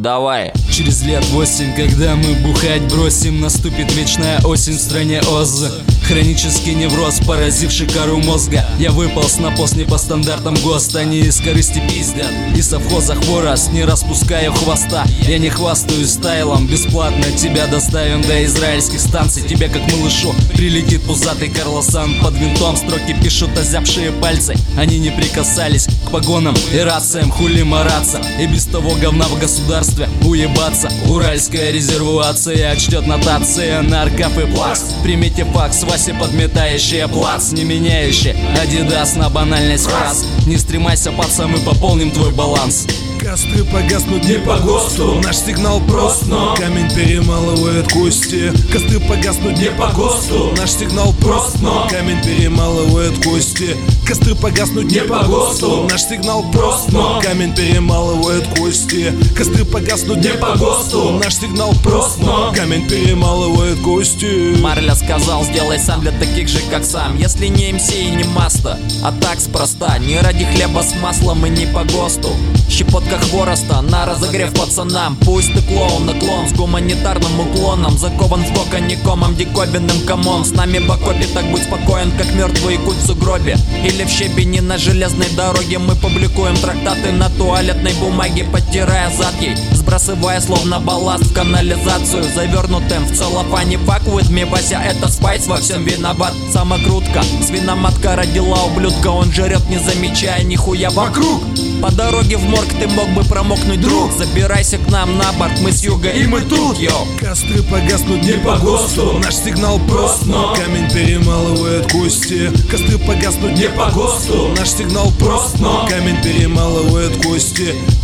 Давай. Через лет восемь, когда мы бухать бросим Наступит вечная осень в стране Оз Хронический невроз, поразивший кору мозга. Я выполз на пост не по стандартам ГОСТа Они из корысти пиздят. И совхоза хворост Не распуская хвоста. Я не хвастаюсь стайлом Бесплатно тебя доставим до израильских станций. Тебе как малышу прилетит пузатый Карлосан. Под винтом строки пишут озябшие пальцы. Они не прикасались к погонам и рациям Хули мараться. И без того говна в государстве уебаться. Уральская резервация отчтет нотация Нарков и плакс. Примите факс, Вася подметающая плац Не меняющий Адидас на банальность фраз Не стремайся, пацан, мы пополним твой баланс Костры погаснут не по ГОСТу. Наш сигнал прост, но камень перемалывает кости. Костры погаснут не по ГОСТу. Наш сигнал прост, но камень перемалывает кости. Костры погаснут не по ГОСТу. Наш сигнал прост, но камень перемалывает кости. Костры погаснут не по ГОСТу. Наш сигнал прост, но камень перемалывает кости. Марля сказал, сделай сам для таких же, как сам Если не МС и не Маста, а так спроста. Не ради хлеба с маслом и не по ГОСТу. Щепотка хвороста на разогрев пацанам. Пусть ты клоун, наклон с гуманитарным уклоном. Закован в кока не комом, диковинным комом. С нами в окопе, так будь спокоен, как мертвый куть в сугробе. Или в щебени на железной дороге Мы публикуем трактаты на туалетной бумаге Подтирая зад ей, сбрасывая словно балласт в канализацию Завернутым в целлофане. Fuck with это спайс во всем виноват. Самокрутка, свиноматка родила ублюдка Он жрет, не замечая нихуя вокруг по дороге в морг ты мог бы промокнуть, друг Забирайся к нам на борт, мы с юга и мы тут, йоу. Костры погаснут не по ГОСТу. Наш сигнал прост, но камень перемалывает кости Костры погаснут не по ГОСТу. Наш сигнал прост, но камень перемалывает кости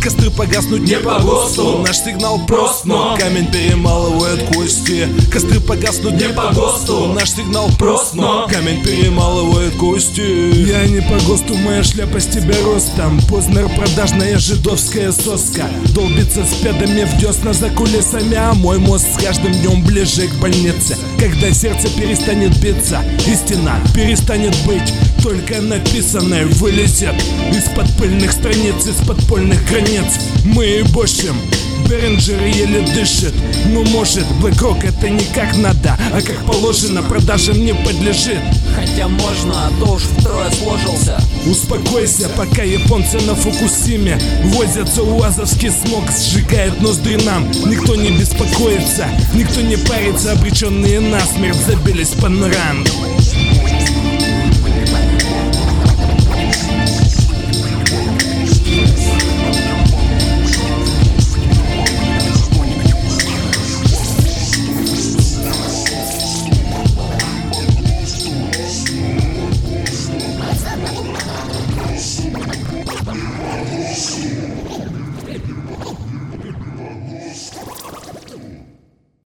Костры погаснут не по ГОСТу. Наш сигнал прост, но камень перемалывает кости. Костры погаснут не по ГОСТу. Наш сигнал прост, но камень перемалывает кости. Я не по ГОСТу, моя шляпа с тебя ростом. Познер продажная жидовская соска. Долбится с педами в десна за кулисами А мой мозг с каждым днем ближе к больнице. Когда сердце перестанет биться И стена перестанет быть Только написанное вылезет Из-под пыльных страниц, из подпольных границ. Мы ебошим Беренджер еле дышит. Ну может, Блэкрок это не как надо А как положено, продажам не подлежит. Хотя можно, а то уж втрое сложился. Успокойся, пока японцы на Фукусиме Возятся уазовский смог, сжигает ноздри нам. Никто не беспокоится, никто не парится Обреченные насмерть забились по норам